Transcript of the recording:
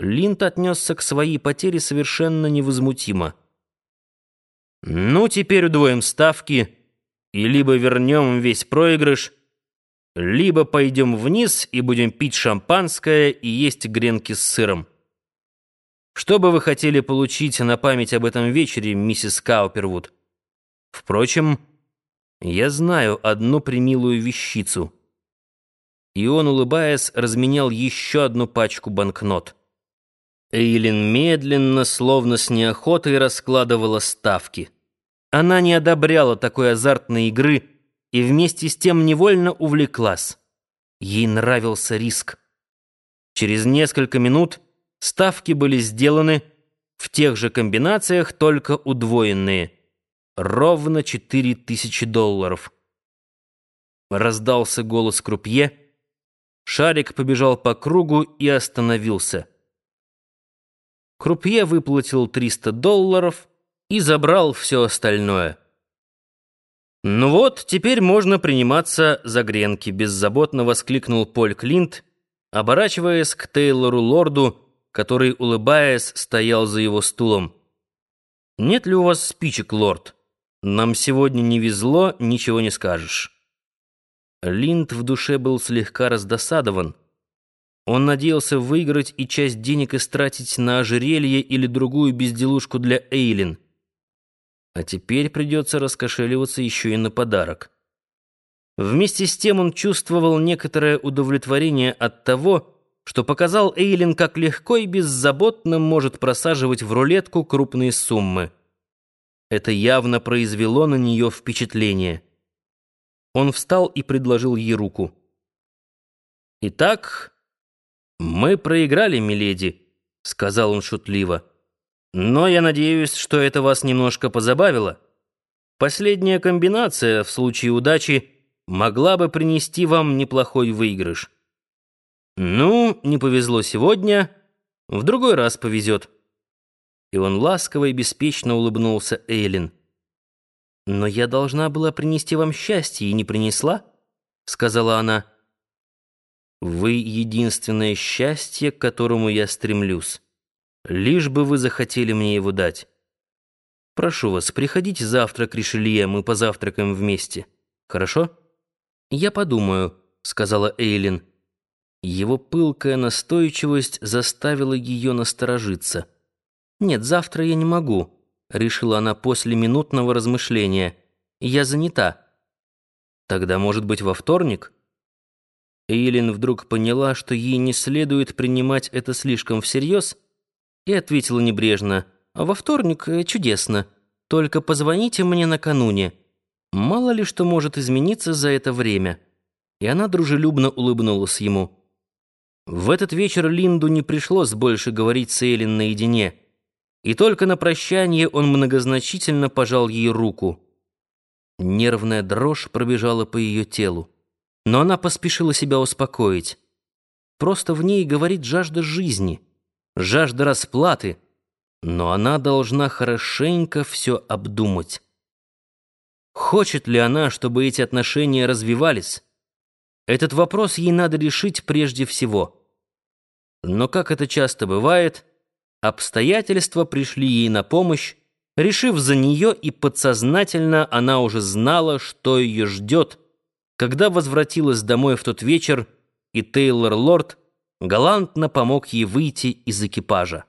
Линд отнесся к своей потере совершенно невозмутимо. «Ну, теперь удвоим ставки, и либо вернем весь проигрыш, либо пойдем вниз и будем пить шампанское и есть гренки с сыром. Что бы вы хотели получить на память об этом вечере, миссис Каупервуд? Впрочем, я знаю одну примилую вещицу». И он, улыбаясь, разменял еще одну пачку банкнот. Эйлин медленно, словно с неохотой, раскладывала ставки. Она не одобряла такой азартной игры и вместе с тем невольно увлеклась. Ей нравился риск. Через несколько минут ставки были сделаны в тех же комбинациях, только удвоенные. Ровно четыре тысячи долларов. Раздался голос крупье. Шарик побежал по кругу и остановился. Крупье выплатил 300 долларов и забрал все остальное. «Ну вот, теперь можно приниматься за гренки», — беззаботно воскликнул Поль Клинт, оборачиваясь к Тейлору Лорду, который, улыбаясь, стоял за его стулом. «Нет ли у вас спичек, лорд? Нам сегодня не везло, ничего не скажешь». Линд в душе был слегка раздосадован. Он надеялся выиграть и часть денег истратить на ожерелье или другую безделушку для Эйлин. А теперь придется раскошеливаться еще и на подарок. Вместе с тем он чувствовал некоторое удовлетворение от того, что показал Эйлин, как легко и беззаботно может просаживать в рулетку крупные суммы. Это явно произвело на нее впечатление. Он встал и предложил ей руку. «Итак, «Мы проиграли, миледи», — сказал он шутливо. «Но я надеюсь, что это вас немножко позабавило. Последняя комбинация, в случае удачи, могла бы принести вам неплохой выигрыш. Ну, не повезло сегодня, в другой раз повезет». И он ласково и беспечно улыбнулся Эйлин. «Но я должна была принести вам счастье и не принесла», — сказала она. Вы единственное счастье, к которому я стремлюсь. Лишь бы вы захотели мне его дать. Прошу вас, приходите завтра к Ришелье, мы позавтракаем вместе. Хорошо? Я подумаю, сказала Эйлин. Его пылкая настойчивость заставила ее насторожиться. Нет, завтра я не могу, решила она после минутного размышления. Я занята. Тогда, может быть, во вторник? Эйлин вдруг поняла, что ей не следует принимать это слишком всерьез, и ответила небрежно. «Во вторник э, чудесно. Только позвоните мне накануне. Мало ли что может измениться за это время». И она дружелюбно улыбнулась ему. В этот вечер Линду не пришлось больше говорить с Эйлин наедине, и только на прощание он многозначительно пожал ей руку. Нервная дрожь пробежала по ее телу. Но она поспешила себя успокоить. Просто в ней говорит жажда жизни, жажда расплаты, но она должна хорошенько все обдумать. Хочет ли она, чтобы эти отношения развивались? Этот вопрос ей надо решить прежде всего. Но, как это часто бывает, обстоятельства пришли ей на помощь, решив за нее, и подсознательно она уже знала, что ее ждет, когда возвратилась домой в тот вечер, и Тейлор Лорд галантно помог ей выйти из экипажа.